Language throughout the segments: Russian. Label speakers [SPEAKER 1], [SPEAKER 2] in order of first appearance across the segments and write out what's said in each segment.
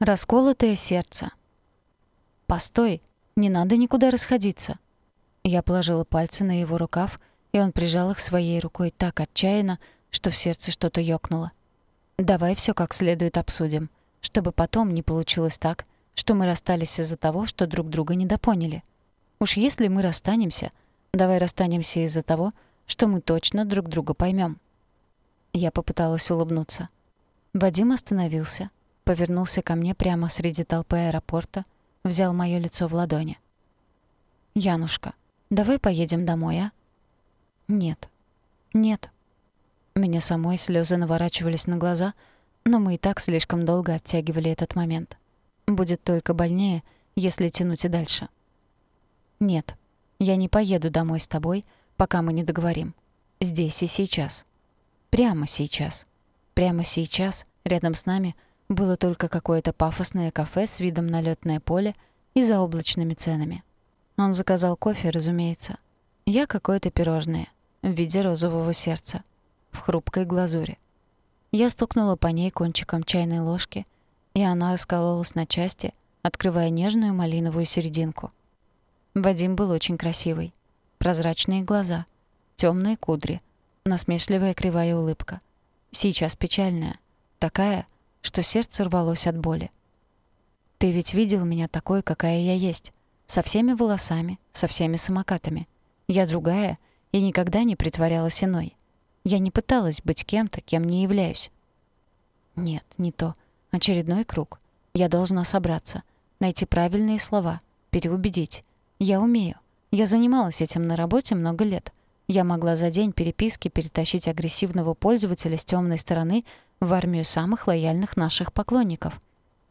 [SPEAKER 1] Расколотое сердце. «Постой, не надо никуда расходиться». Я положила пальцы на его рукав, и он прижал их своей рукой так отчаянно, что в сердце что-то ёкнуло. «Давай всё как следует обсудим, чтобы потом не получилось так, что мы расстались из-за того, что друг друга недопоняли. Уж если мы расстанемся, давай расстанемся из-за того, что мы точно друг друга поймём». Я попыталась улыбнуться. Вадим остановился, повернулся ко мне прямо среди толпы аэропорта, взял моё лицо в ладони. «Янушка, давай поедем домой, а?» «Нет. Нет». Меня самой слёзы наворачивались на глаза, но мы и так слишком долго оттягивали этот момент. Будет только больнее, если тянуть и дальше. «Нет, я не поеду домой с тобой, пока мы не договорим. Здесь и сейчас. Прямо сейчас. Прямо сейчас рядом с нами — было только какое-то пафосное кафе с видом на лётное поле и заоблачными ценами. Он заказал кофе, разумеется. Я какое-то пирожное в виде розового сердца в хрупкой глазури. Я стукнула по ней кончиком чайной ложки, и она раскололась на части, открывая нежную малиновую серединку. Вадим был очень красивый. Прозрачные глаза, темные кудри, насмешливая кривая улыбка. Сейчас печальная, такая — что сердце рвалось от боли. «Ты ведь видел меня такой, какая я есть, со всеми волосами, со всеми самокатами. Я другая и никогда не притворялась иной. Я не пыталась быть кем-то, кем не являюсь». «Нет, не то. Очередной круг. Я должна собраться, найти правильные слова, переубедить. Я умею. Я занималась этим на работе много лет. Я могла за день переписки перетащить агрессивного пользователя с темной стороны в армию самых лояльных наших поклонников.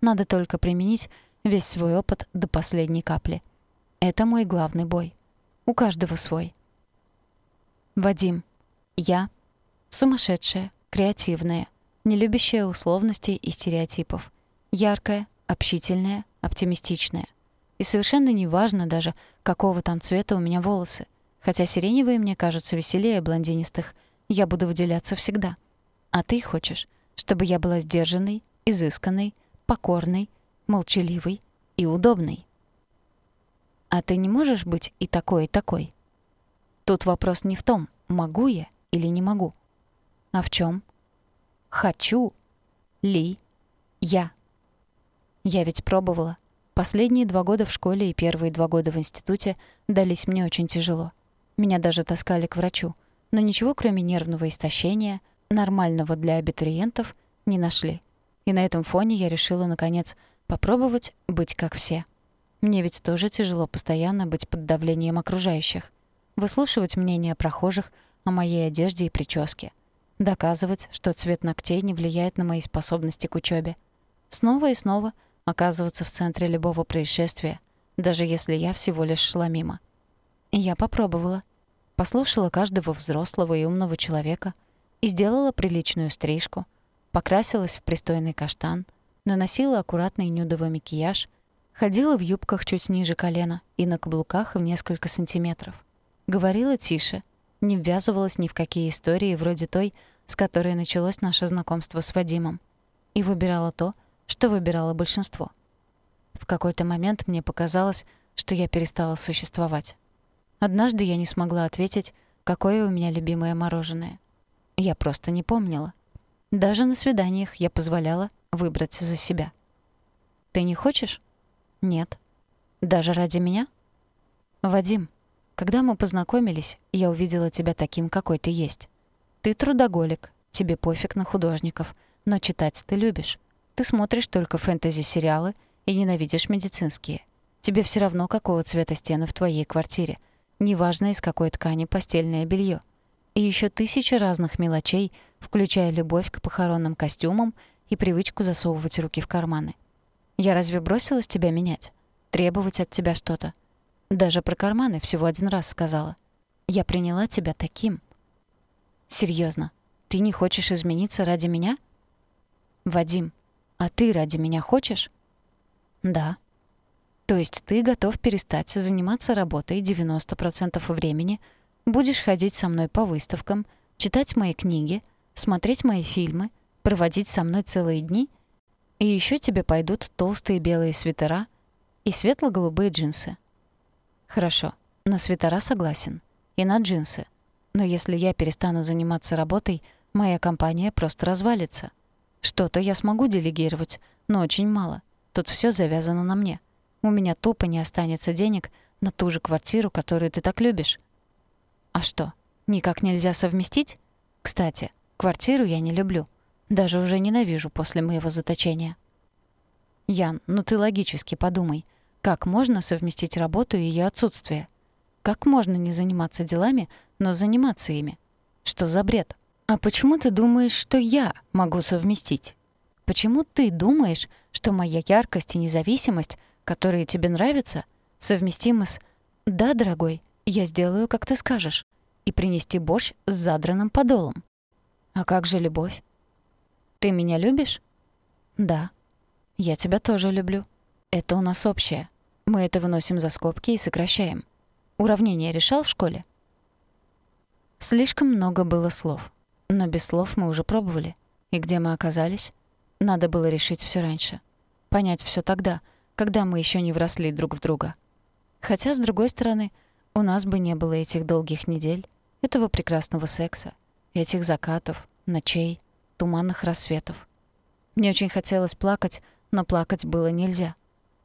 [SPEAKER 1] Надо только применить весь свой опыт до последней капли. Это мой главный бой. У каждого свой. Вадим. Я. Сумасшедшая, креативная, не любящая условностей и стереотипов. Яркая, общительная, оптимистичная. И совершенно не важно даже, какого там цвета у меня волосы. Хотя сиреневые мне кажутся веселее блондинистых. Я буду выделяться всегда. А ты хочешь, чтобы я была сдержанной, изысканной, покорной, молчаливой и удобной. А ты не можешь быть и такой, и такой. Тут вопрос не в том, могу я или не могу, а в чем? Хочу ли я? Я ведь пробовала. Последние два года в школе и первые два года в институте дались мне очень тяжело. Меня даже таскали к врачу, но ничего кроме нервного истощения — нормального для абитуриентов не нашли. И на этом фоне я решила, наконец, попробовать быть как все. Мне ведь тоже тяжело постоянно быть под давлением окружающих. Выслушивать мнения прохожих о моей одежде и прическе. Доказывать, что цвет ногтей не влияет на мои способности к учебе. Снова и снова оказываться в центре любого происшествия, даже если я всего лишь шла мимо. Я попробовала. Послушала каждого взрослого и умного человека — и сделала приличную стрижку, покрасилась в пристойный каштан, наносила аккуратный нюдовый макияж, ходила в юбках чуть ниже колена и на каблуках в несколько сантиметров. Говорила тише, не ввязывалась ни в какие истории вроде той, с которой началось наше знакомство с Вадимом, и выбирала то, что выбирало большинство. В какой-то момент мне показалось, что я перестала существовать. Однажды я не смогла ответить, какое у меня любимое мороженое. Я просто не помнила. Даже на свиданиях я позволяла выбрать за себя. «Ты не хочешь?» «Нет». «Даже ради меня?» «Вадим, когда мы познакомились, я увидела тебя таким, какой ты есть. Ты трудоголик, тебе пофиг на художников, но читать ты любишь. Ты смотришь только фэнтези-сериалы и ненавидишь медицинские. Тебе все равно, какого цвета стены в твоей квартире. Неважно, из какой ткани постельное белье и еще тысячи разных мелочей, включая любовь к похоронным костюмам и привычку засовывать руки в карманы. Я разве бросилась тебя менять? Требовать от тебя что-то? Даже про карманы всего один раз сказала. Я приняла тебя таким. Серьезно, ты не хочешь измениться ради меня? Вадим, а ты ради меня хочешь? Да. То есть ты готов перестать заниматься работой 90% времени — Будешь ходить со мной по выставкам, читать мои книги, смотреть мои фильмы, проводить со мной целые дни И еще тебе пойдут толстые белые свитера и светло-голубые джинсы. Хорошо, на свитера согласен. И на джинсы. Но если я перестану заниматься работой, моя компания просто развалится. Что-то я смогу делегировать, но очень мало. Тут все завязано на мне. У меня тупо не останется денег на ту же квартиру, которую ты так любишь. А что, никак нельзя совместить? Кстати, квартиру я не люблю. Даже уже ненавижу после моего заточения. Ян, ну ты логически подумай. Как можно совместить работу и ее отсутствие? Как можно не заниматься делами, но заниматься ими? Что за бред? А почему ты думаешь, что я могу совместить? Почему ты думаешь, что моя яркость и независимость, которые тебе нравятся, совместимы с «Да, дорогой, я сделаю, как ты скажешь», и принести борщ с задранным подолом? А как же любовь? Ты меня любишь? Да. Я тебя тоже люблю. Это у нас общее. Мы это выносим за скобки и сокращаем. Уравнение решал в школе? Слишком много было слов. Но без слов мы уже пробовали. И где мы оказались? Надо было решить все раньше. Понять все тогда, когда мы еще не вросли друг в друга. Хотя, с другой стороны, у нас бы не было этих долгих недель, этого прекрасного секса, этих закатов, ночей, туманных рассветов. Мне очень хотелось плакать, но плакать было нельзя.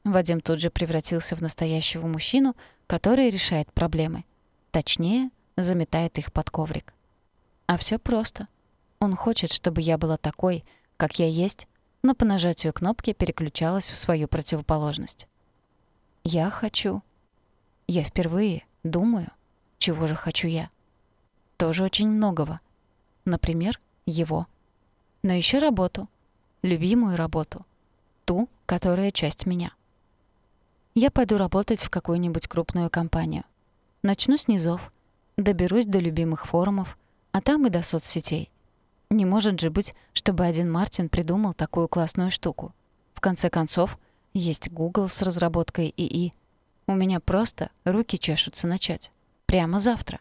[SPEAKER 1] Вадим тут же превратился в настоящего мужчину, который решает проблемы. Точнее, заметает их под коврик. А все просто. Он хочет, чтобы я была такой, как я есть, но по нажатию кнопки переключалась в свою противоположность. Я хочу. Я впервые думаю, чего же хочу я. Тоже очень многого. Например, его но еще работу. Любимую работу. Ту, которая часть меня. Я пойду работать в какую-нибудь крупную компанию. Начну с низов, доберусь до любимых форумов, а там и до соцсетей. Не может же быть, чтобы один Мартин придумал такую классную штуку. В конце концов, есть Google с разработкой ИИ. У меня просто руки чешутся начать. Прямо завтра.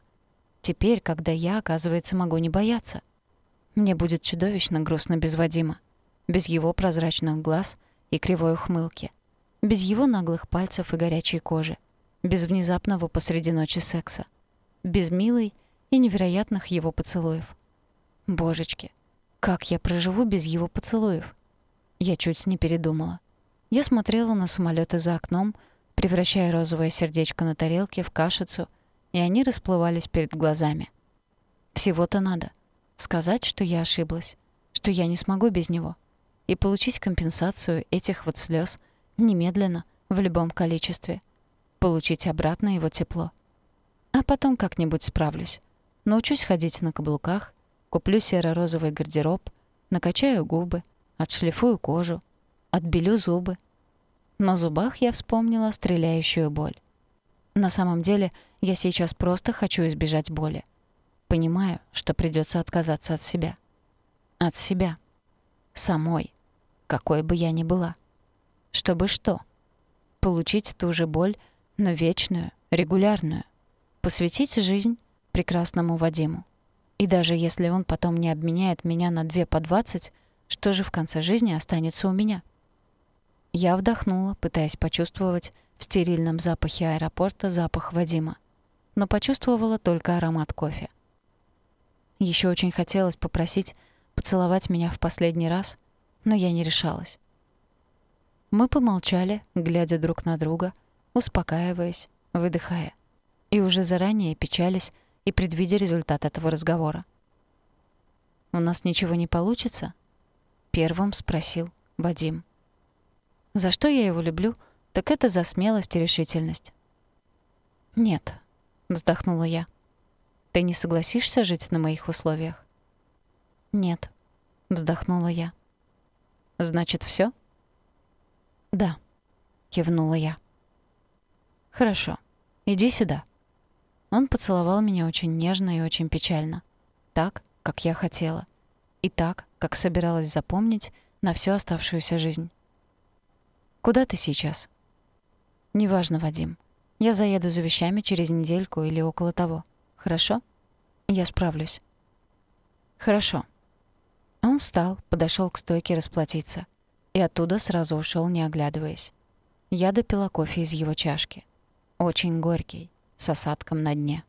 [SPEAKER 1] Теперь, когда я, оказывается, могу не бояться. Мне будет чудовищно грустно без Вадима, без его прозрачных глаз и кривой ухмылки, без его наглых пальцев и горячей кожи, без внезапного посреди ночи секса, без милой и невероятных его поцелуев. Божечки, как я проживу без его поцелуев? Я чуть не передумала. Я смотрела на самолеты за окном, превращая розовое сердечко на тарелке в кашицу, и они расплывались перед глазами. Всего-то надо — Сказать, что я ошиблась, что я не смогу без него. И получить компенсацию этих вот слез немедленно, в любом количестве. Получить обратно его тепло. А потом как-нибудь справлюсь. Научусь ходить на каблуках, куплю серо-розовый гардероб, накачаю губы, отшлифую кожу, отбелю зубы. На зубах я вспомнила стреляющую боль. На самом деле, я сейчас просто хочу избежать боли. Понимаю, что придется отказаться от себя. От себя. Самой. Какой бы я ни была. Чтобы что? Получить ту же боль, но вечную, регулярную. Посвятить жизнь прекрасному Вадиму. И даже если он потом не обменяет меня на две по двадцать, что же в конце жизни останется у меня? Я вдохнула, пытаясь почувствовать в стерильном запахе аэропорта запах Вадима. Но почувствовала только аромат кофе. Еще очень хотелось попросить поцеловать меня в последний раз, но я не решалась. Мы помолчали, глядя друг на друга, успокаиваясь, выдыхая, и уже заранее печались и предвидя результат этого разговора. «У нас ничего не получится?» — первым спросил Вадим. «За что я его люблю, так это за смелость и решительность». «Нет», — вздохнула я. Ты не согласишься жить на моих условиях? Нет, вздохнула я. Значит, все? Да, кивнула я. Хорошо. Иди сюда. Он поцеловал меня очень нежно и очень печально, так, как я хотела, и так, как собиралась запомнить на всю оставшуюся жизнь. Куда ты сейчас? Неважно, Вадим. Я заеду за вещами через недельку или около того. Хорошо? Я справлюсь. Хорошо. Он встал, подошел к стойке расплатиться. и оттуда сразу ушел, не оглядываясь. Я допила кофе из его чашки. Очень горький, с осадком на дне.